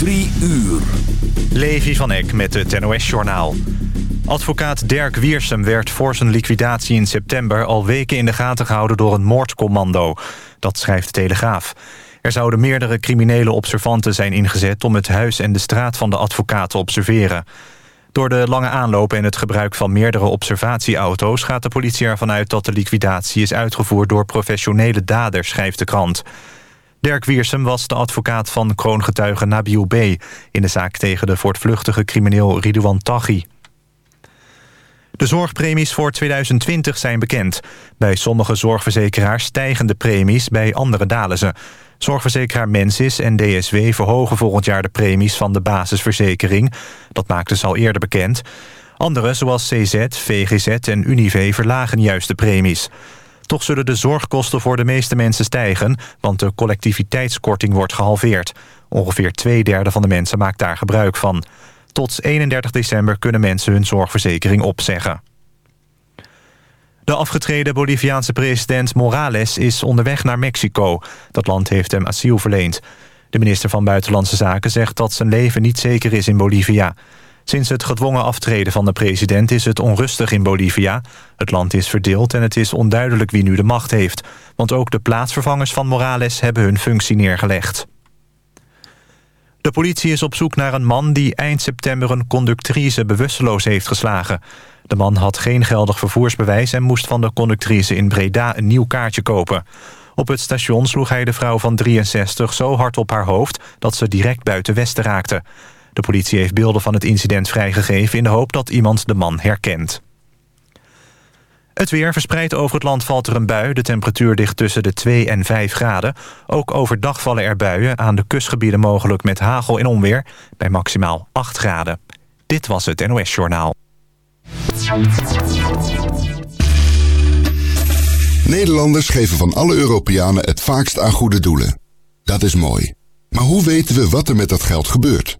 Drie uur. Levi van Eck met het NOS-journaal. Advocaat Dirk Wiersum werd voor zijn liquidatie in september... al weken in de gaten gehouden door een moordcommando. Dat schrijft de Telegraaf. Er zouden meerdere criminele observanten zijn ingezet... om het huis en de straat van de advocaat te observeren. Door de lange aanloop en het gebruik van meerdere observatieauto's... gaat de politie ervan uit dat de liquidatie is uitgevoerd... door professionele daders, schrijft de krant. Dirk Wiersum was de advocaat van kroongetuige Nabil B... in de zaak tegen de voortvluchtige crimineel Ridouan Taghi. De zorgpremies voor 2020 zijn bekend. Bij sommige zorgverzekeraars stijgen de premies, bij andere dalen ze. Zorgverzekeraar Mensis en DSW verhogen volgend jaar de premies van de basisverzekering. Dat maakten ze al eerder bekend. Andere, zoals CZ, VGZ en Unive, verlagen juist de premies. Toch zullen de zorgkosten voor de meeste mensen stijgen... want de collectiviteitskorting wordt gehalveerd. Ongeveer twee derde van de mensen maakt daar gebruik van. Tot 31 december kunnen mensen hun zorgverzekering opzeggen. De afgetreden Boliviaanse president Morales is onderweg naar Mexico. Dat land heeft hem asiel verleend. De minister van Buitenlandse Zaken zegt dat zijn leven niet zeker is in Bolivia. Sinds het gedwongen aftreden van de president is het onrustig in Bolivia. Het land is verdeeld en het is onduidelijk wie nu de macht heeft. Want ook de plaatsvervangers van Morales hebben hun functie neergelegd. De politie is op zoek naar een man die eind september een conductrice bewusteloos heeft geslagen. De man had geen geldig vervoersbewijs en moest van de conductrice in Breda een nieuw kaartje kopen. Op het station sloeg hij de vrouw van 63 zo hard op haar hoofd dat ze direct buiten Westen raakte. De politie heeft beelden van het incident vrijgegeven... in de hoop dat iemand de man herkent. Het weer verspreid over het land valt er een bui. De temperatuur ligt tussen de 2 en 5 graden. Ook overdag vallen er buien. Aan de kustgebieden mogelijk met hagel en onweer. Bij maximaal 8 graden. Dit was het NOS Journaal. Nederlanders geven van alle Europeanen het vaakst aan goede doelen. Dat is mooi. Maar hoe weten we wat er met dat geld gebeurt?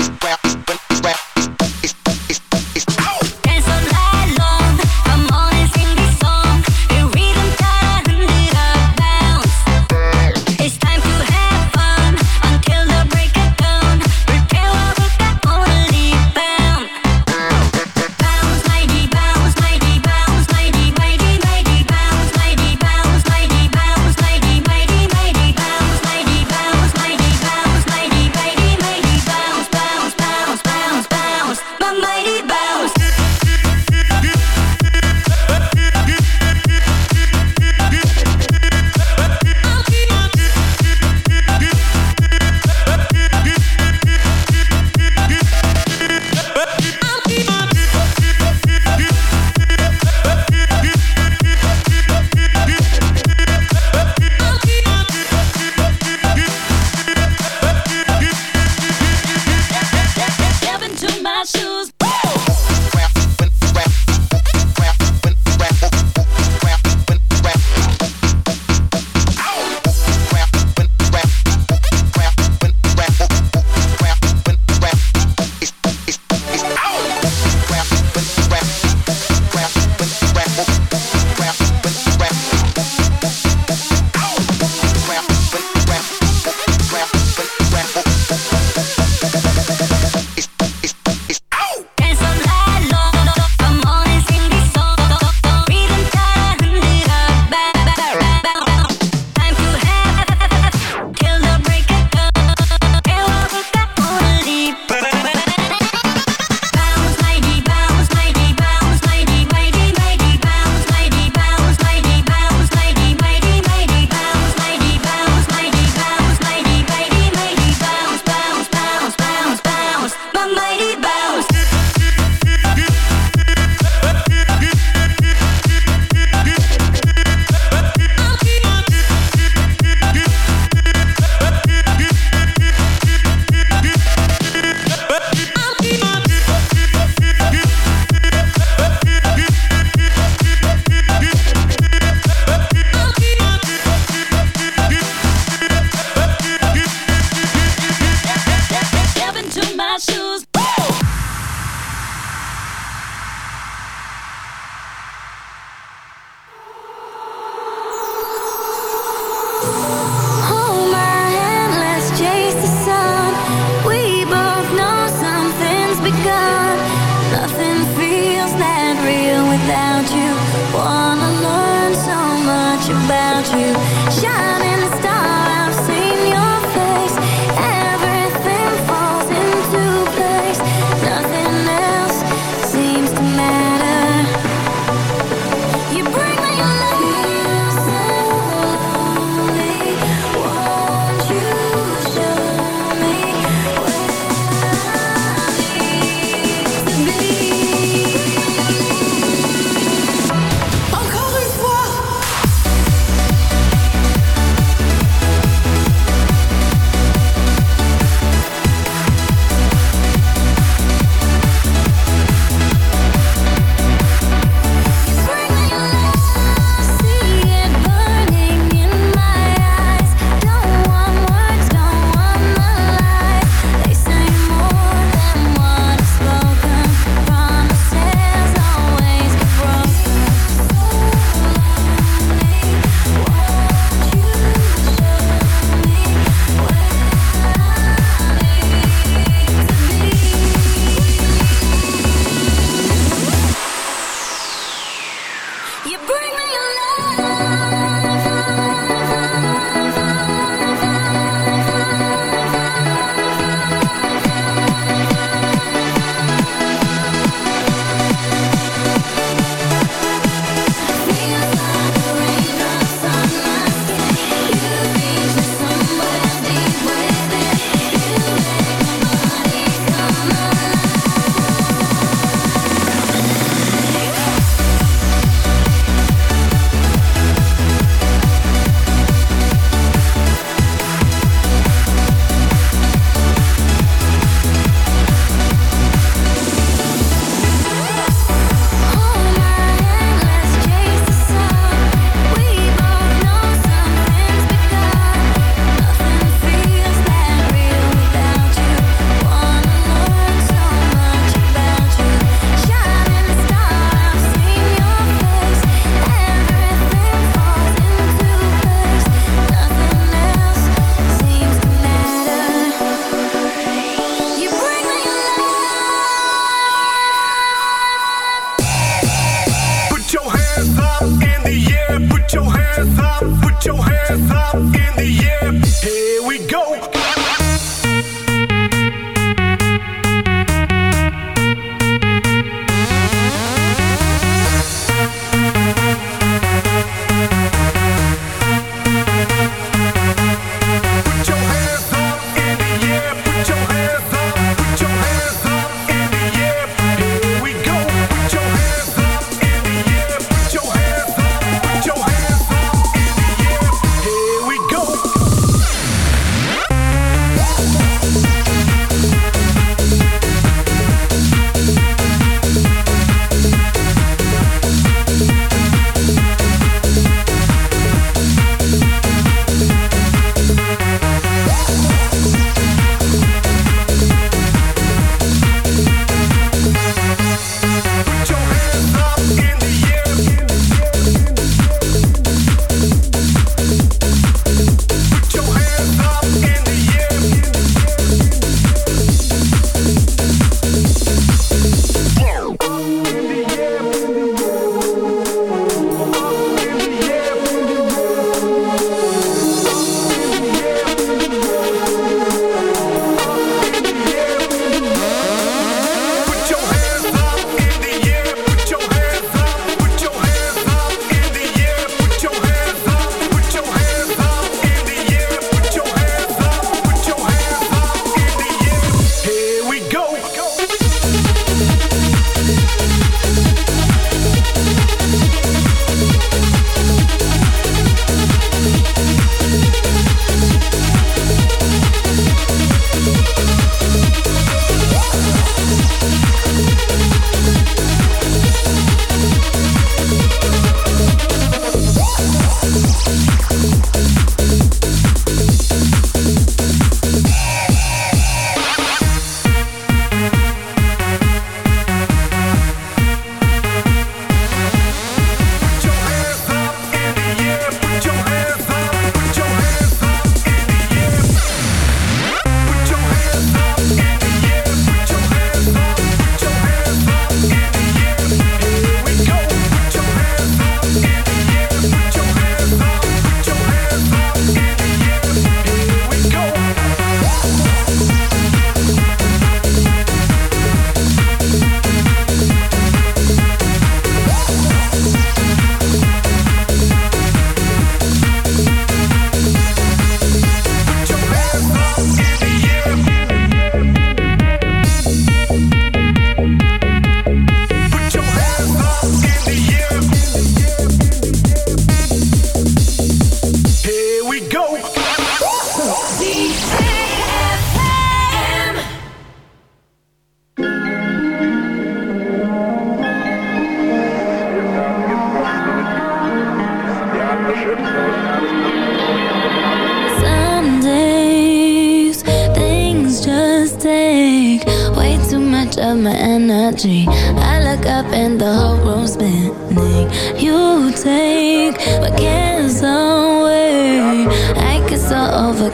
go.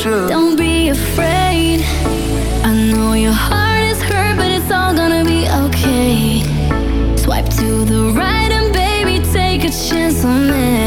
true. Don't be afraid. I know your heart is hurt, but it's all gonna be okay. Swipe to the right and baby, take a chance on me.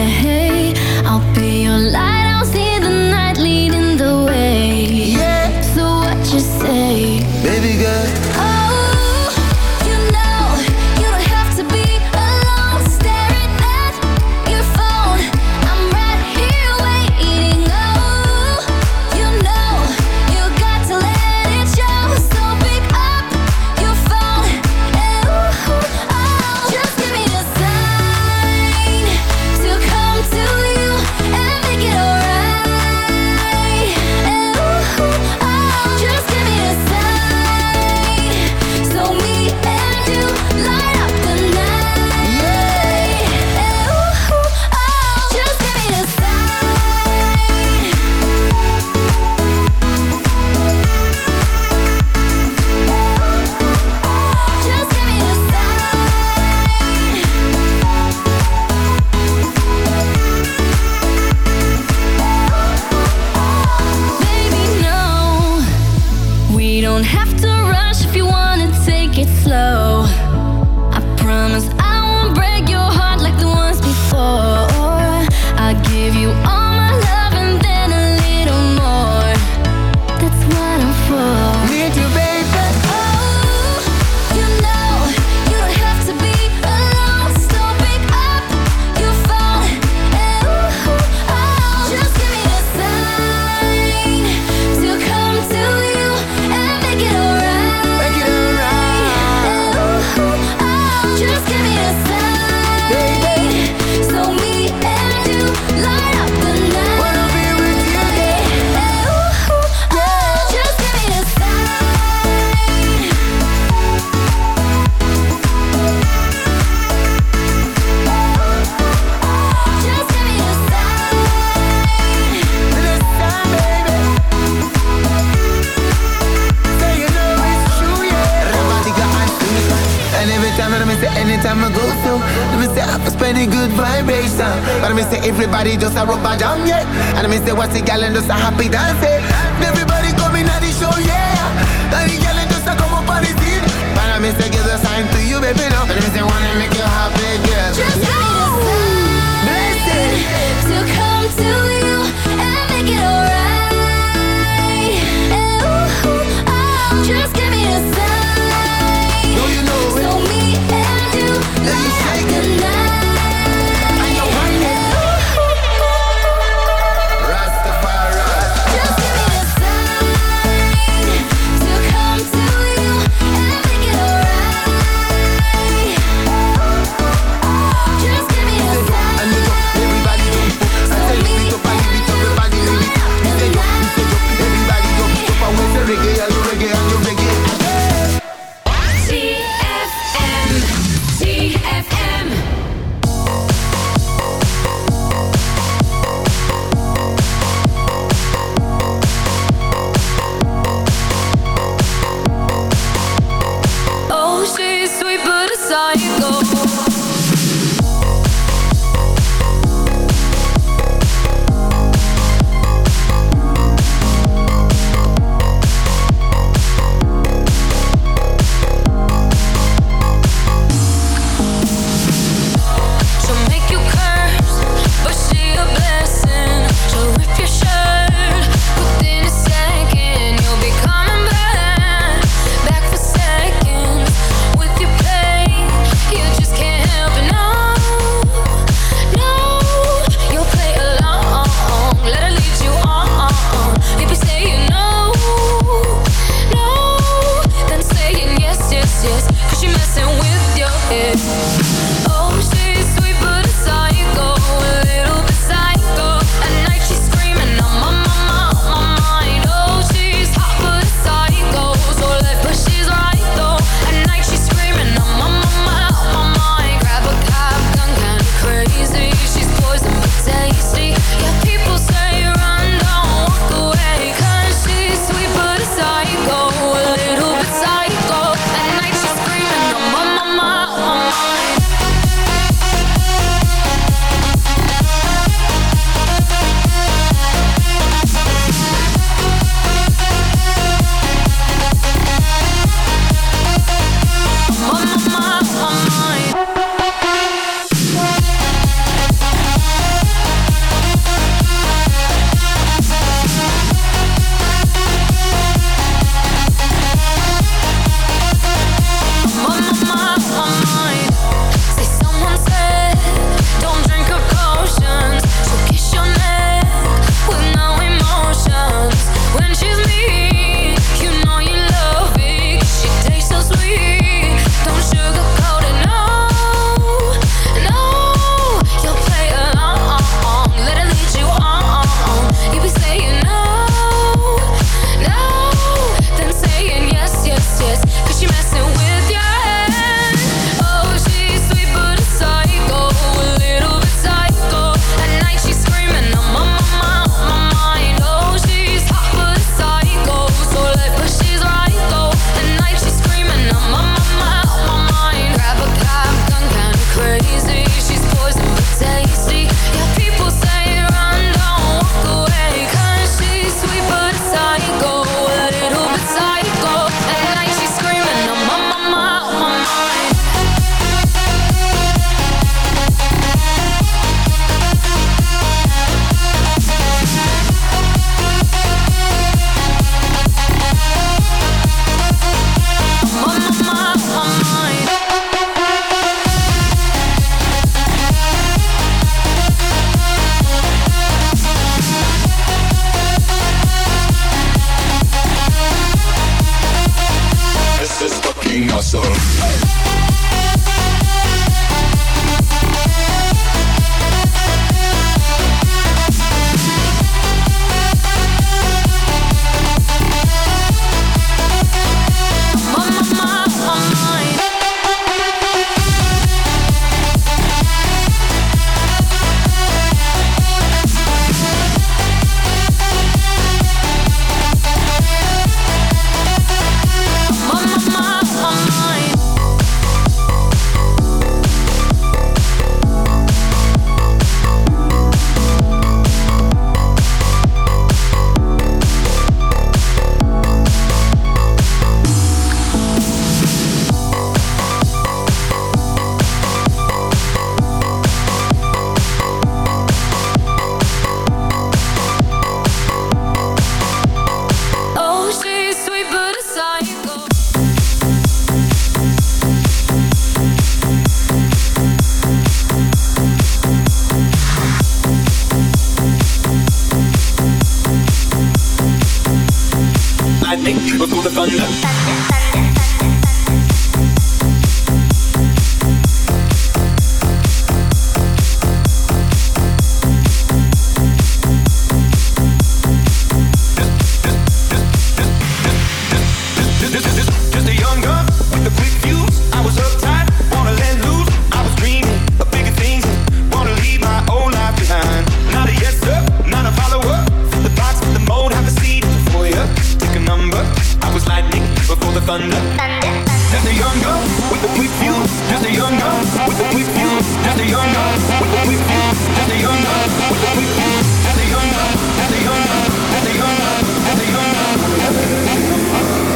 thunder. thunder. Just a young gun with a quick fuse. Just a young gun with a quick fuse. Just a young gun with a quick fuse. Just a young gun with a quick fuse. Just a young gun. Just a young gun. Just a young gun. Just a young gun.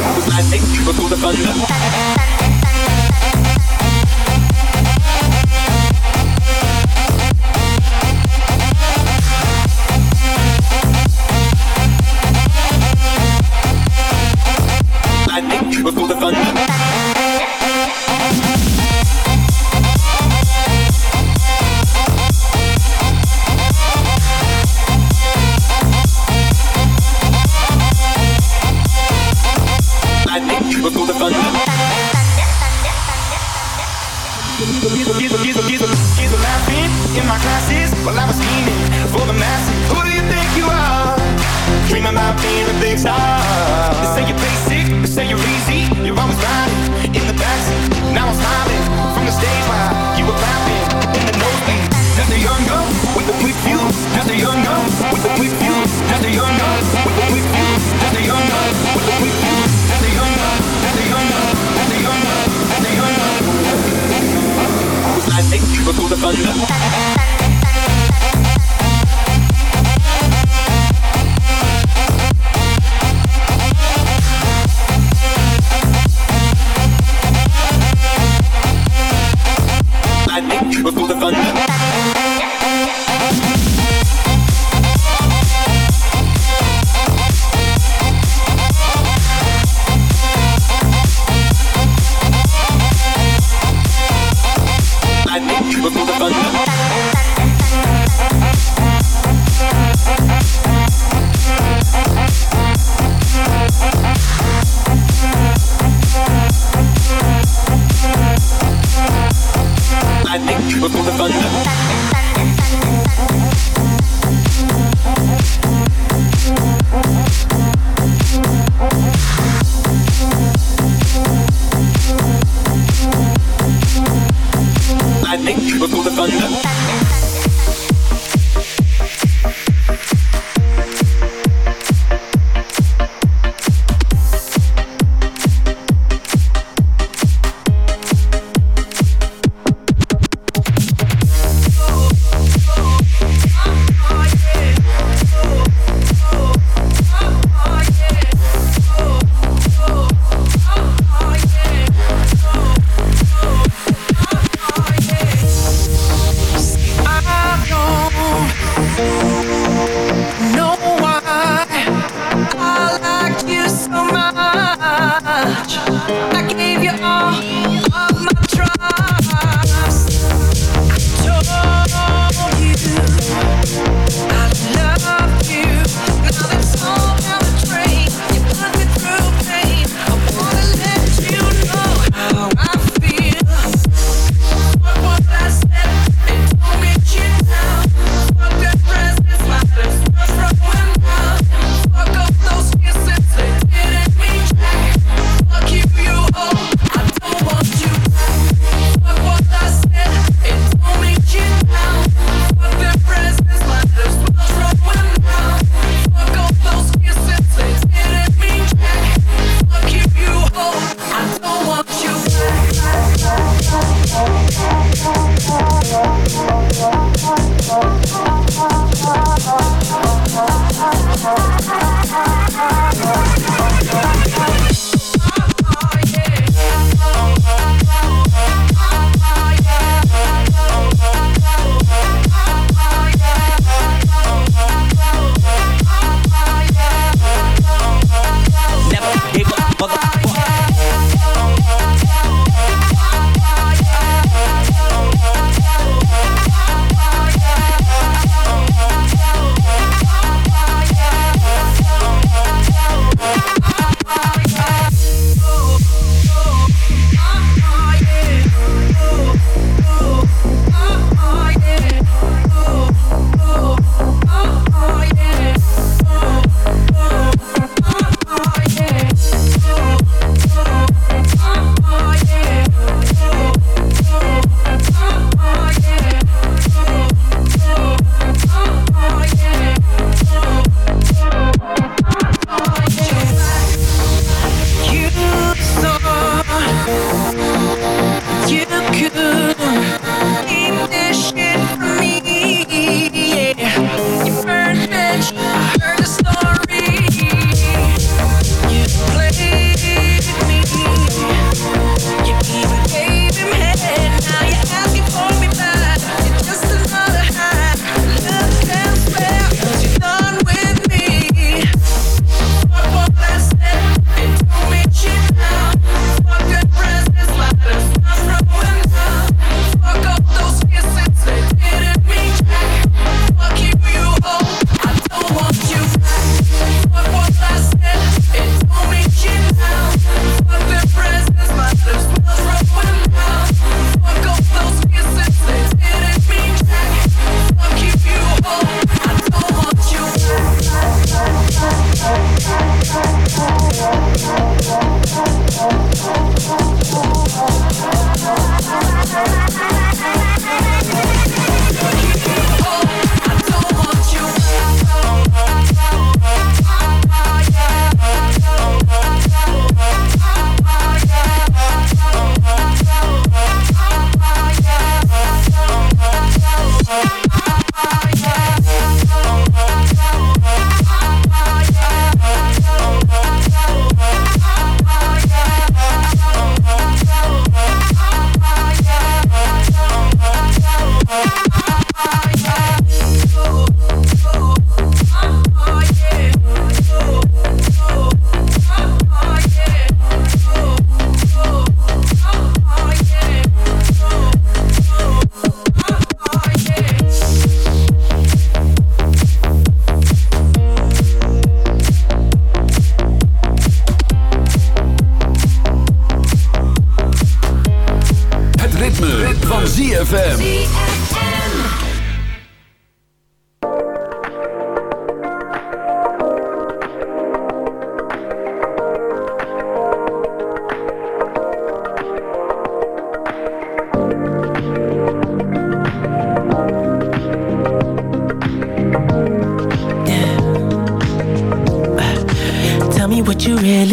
I was like, hey, you go to thunder.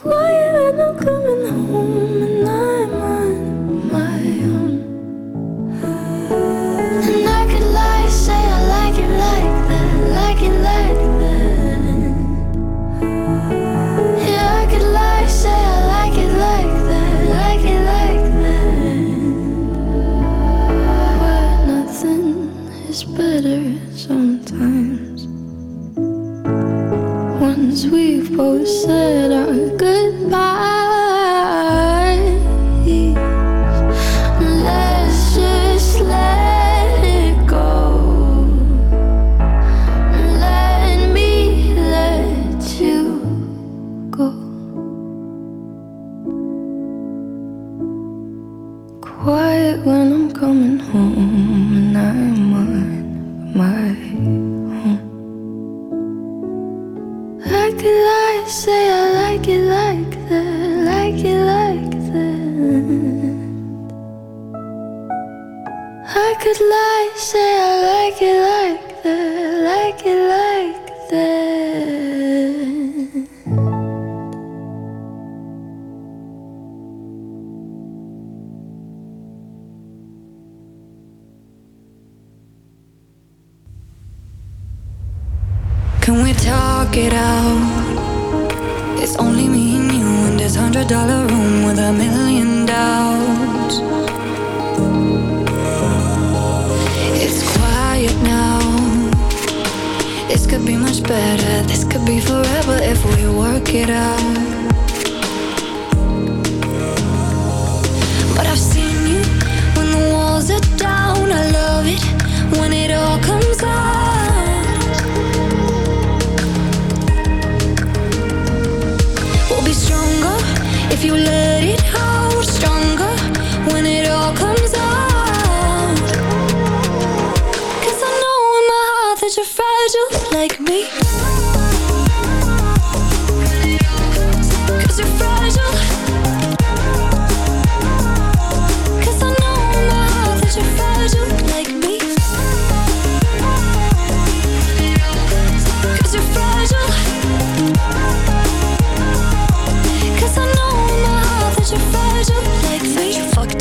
quiet and I'm coming home.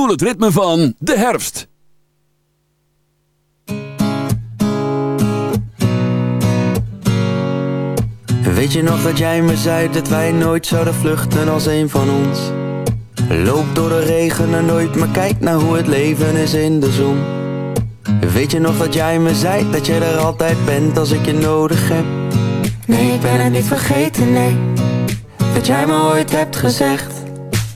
Voel het ritme van de herfst. Weet je nog dat jij me zei dat wij nooit zouden vluchten als een van ons? Loop door de regen en nooit, maar kijk naar hoe het leven is in de zon. Weet je nog dat jij me zei dat je er altijd bent als ik je nodig heb? Nee, ik ben het niet vergeten, nee. Wat jij me ooit hebt gezegd.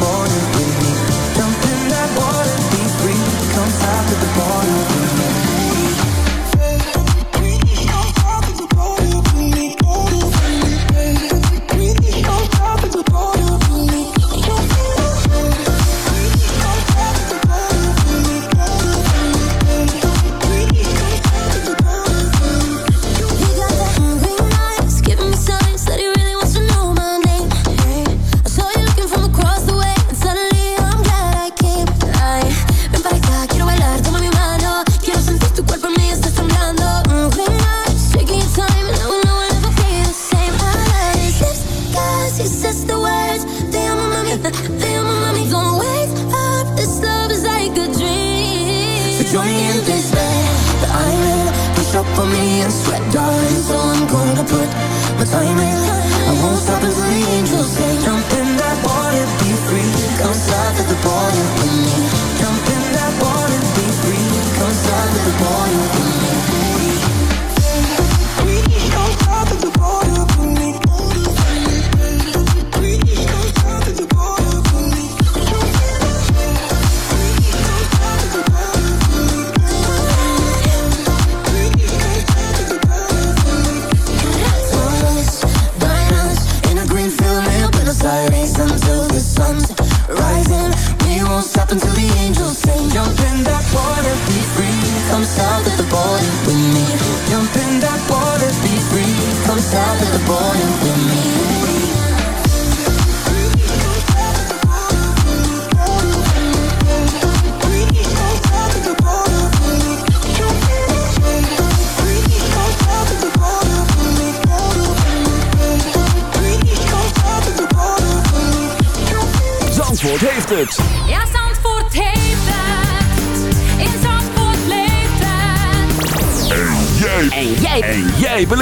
border with me. Jump in that water, be free. Come south to the border with me.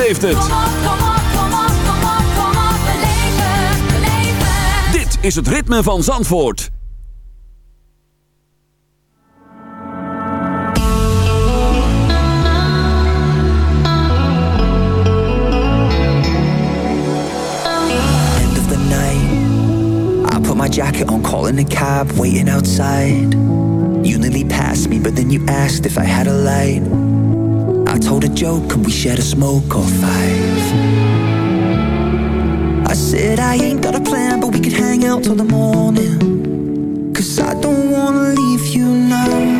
Beleeft het. Kom op, kom op, kom op, kom op, kom op. Beleef het, beleef het. Dit is het ritme van Zandvoort. End of the night. I put my jacket on, calling a cab, waiting outside. You nearly passed me, but then you asked if I had a light. Told a joke, and we shared a smoke or five. I said I ain't got a plan, but we could hang out till the morning. Cause I don't wanna leave you now.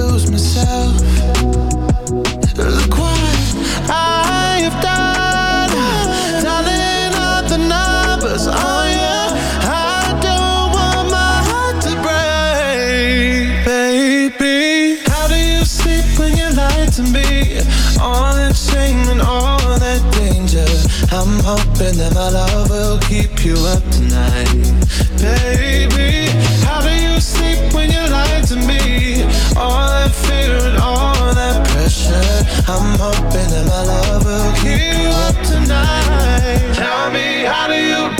lose myself. Look what I have done, dialing up the numbers on you. I don't want my heart to break, baby. How do you sleep when you lie to me? All that shame and all that danger. I'm hoping that my love will keep you up tonight, baby. How do you sleep when you lie to me? all that fear and all that pressure. I'm hoping that my love will keep you up tonight. Tell me, how do you?